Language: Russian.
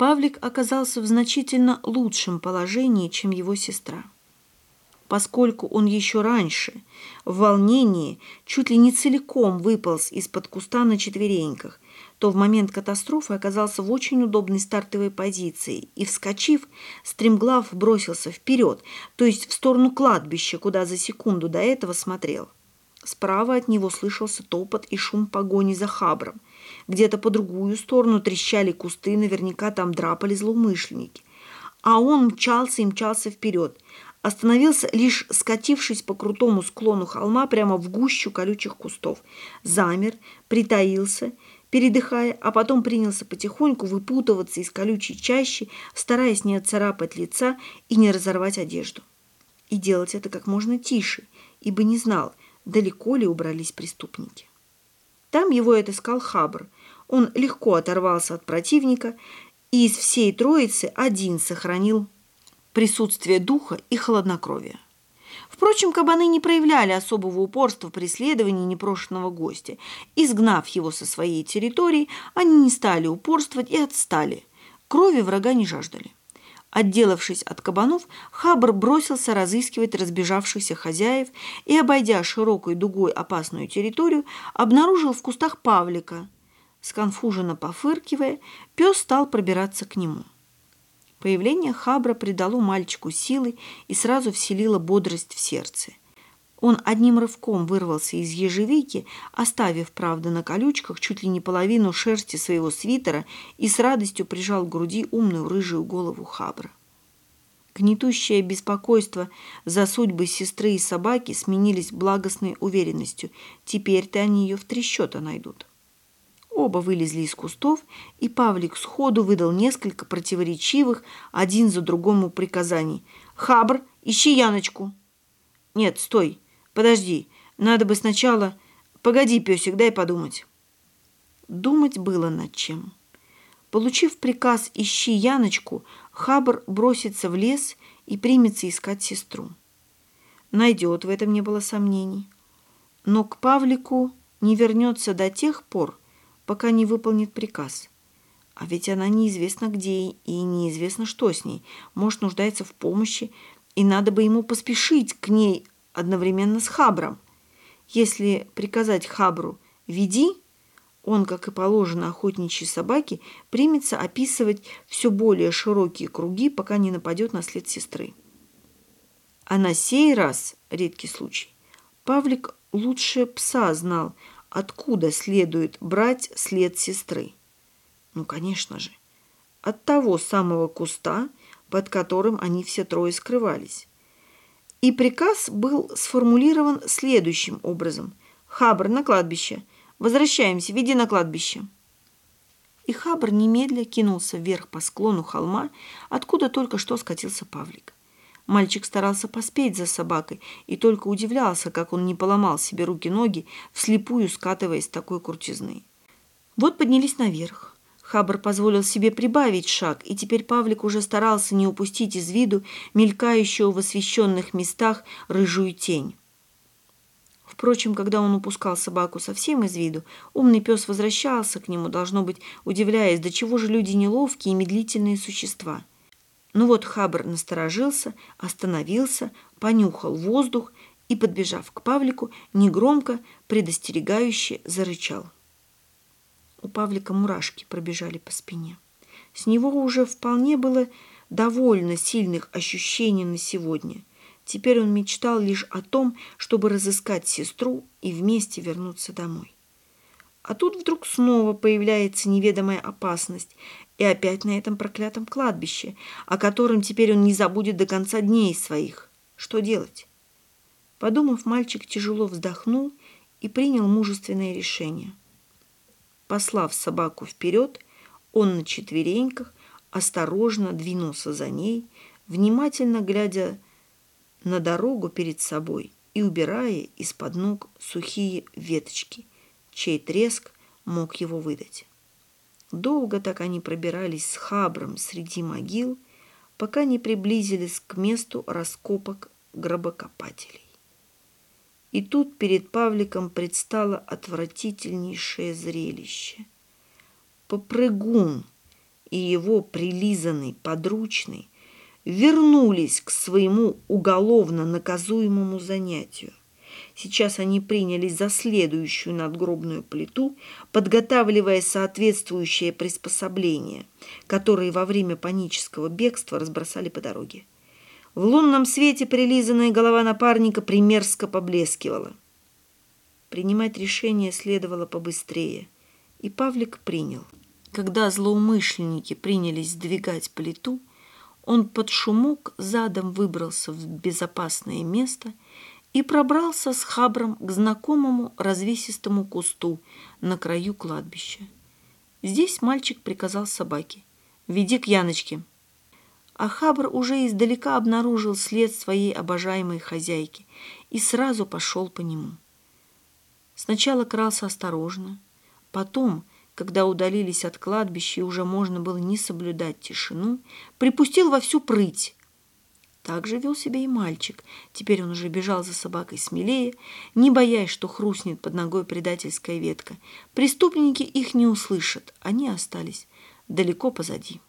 Павлик оказался в значительно лучшем положении, чем его сестра. Поскольку он еще раньше, в волнении, чуть ли не целиком выполз из-под куста на четвереньках, то в момент катастрофы оказался в очень удобной стартовой позиции и, вскочив, стремглав бросился вперед, то есть в сторону кладбища, куда за секунду до этого смотрел. Справа от него слышался топот и шум погони за хабром. Где-то по другую сторону трещали кусты, наверняка там драпали злоумышленники. А он мчался и мчался вперед. Остановился, лишь скатившись по крутому склону холма прямо в гущу колючих кустов. Замер, притаился, передыхая, а потом принялся потихоньку выпутываться из колючей чащи, стараясь не отцарапать лица и не разорвать одежду. И делать это как можно тише, ибо не знал, далеко ли убрались преступники. Там его отыскал Хабр. Он легко оторвался от противника, и из всей троицы один сохранил присутствие духа и хладнокровия. Впрочем, кабаны не проявляли особого упорства в преследовании непрошенного гостя. Изгнав его со своей территории, они не стали упорствовать и отстали. Крови врага не жаждали. Отделавшись от кабанов, Хабр бросился разыскивать разбежавшихся хозяев и, обойдя широкой дугой опасную территорию, обнаружил в кустах Павлика. Сконфуженно пофыркивая, пес стал пробираться к нему. Появление Хабра придало мальчику силы и сразу вселило бодрость в сердце. Он одним рывком вырвался из ежевики, оставив, правда, на колючках чуть ли не половину шерсти своего свитера и с радостью прижал к груди умную рыжую голову Хабра. Гнетущее беспокойство за судьбы сестры и собаки сменились благостной уверенностью. Теперь-то они ее в три счета найдут. Оба вылезли из кустов, и Павлик сходу выдал несколько противоречивых один за другому приказаний. «Хабр, ищи Яночку!» «Нет, стой!» Подожди, надо бы сначала... Погоди, песик, дай подумать. Думать было над чем. Получив приказ «Ищи Яночку», Хабр бросится в лес и примется искать сестру. Найдет, в этом не было сомнений. Но к Павлику не вернется до тех пор, пока не выполнит приказ. А ведь она неизвестно где и неизвестно, что с ней. Может, нуждается в помощи, и надо бы ему поспешить к ней одновременно с Хабром. Если приказать Хабру «веди», он, как и положено охотничьей собаке, примется описывать все более широкие круги, пока не нападет на след сестры. А на сей раз, редкий случай, Павлик лучше пса знал, откуда следует брать след сестры. Ну, конечно же, от того самого куста, под которым они все трое скрывались. И приказ был сформулирован следующим образом. «Хабр на кладбище. Возвращаемся, веди на кладбище». И Хабр немедля кинулся вверх по склону холма, откуда только что скатился Павлик. Мальчик старался поспеть за собакой и только удивлялся, как он не поломал себе руки-ноги, вслепую скатываясь с такой крутизны. Вот поднялись наверх. Хабр позволил себе прибавить шаг, и теперь Павлик уже старался не упустить из виду мелькающую в освещенных местах рыжую тень. Впрочем, когда он упускал собаку совсем из виду, умный пес возвращался к нему, должно быть, удивляясь, до чего же люди неловкие и медлительные существа. Ну вот Хабр насторожился, остановился, понюхал воздух и, подбежав к Павлику, негромко, предостерегающе зарычал. У Павлика мурашки пробежали по спине. С него уже вполне было довольно сильных ощущений на сегодня. Теперь он мечтал лишь о том, чтобы разыскать сестру и вместе вернуться домой. А тут вдруг снова появляется неведомая опасность, и опять на этом проклятом кладбище, о котором теперь он не забудет до конца дней своих. Что делать? Подумав, мальчик тяжело вздохнул и принял мужественное решение. Послав собаку вперед, он на четвереньках осторожно двинулся за ней, внимательно глядя на дорогу перед собой и убирая из-под ног сухие веточки, чей треск мог его выдать. Долго так они пробирались с хабром среди могил, пока не приблизились к месту раскопок гробокопателей. И тут перед Павликом предстало отвратительнейшее зрелище. Попрыгун, и его прилизанный подручный вернулись к своему уголовно наказуемому занятию. Сейчас они принялись за следующую надгробную плиту, подготавливая соответствующее приспособление, которые во время панического бегства разбросали по дороге. В лунном свете прилизанная голова напарника примерзко поблескивала. Принимать решение следовало побыстрее, и Павлик принял. Когда злоумышленники принялись сдвигать плиту, он под шумок задом выбрался в безопасное место и пробрался с хабром к знакомому развесистому кусту на краю кладбища. Здесь мальчик приказал собаке «Веди к Яночке». А хабр уже издалека обнаружил след своей обожаемой хозяйки и сразу пошел по нему. Сначала крался осторожно, потом, когда удалились от кладбища и уже можно было не соблюдать тишину, припустил во всю прыть, так же вел себя и мальчик. Теперь он уже бежал за собакой смелее, не боясь, что хрустнет под ногой предательская ветка. Преступники их не услышат, они остались далеко позади.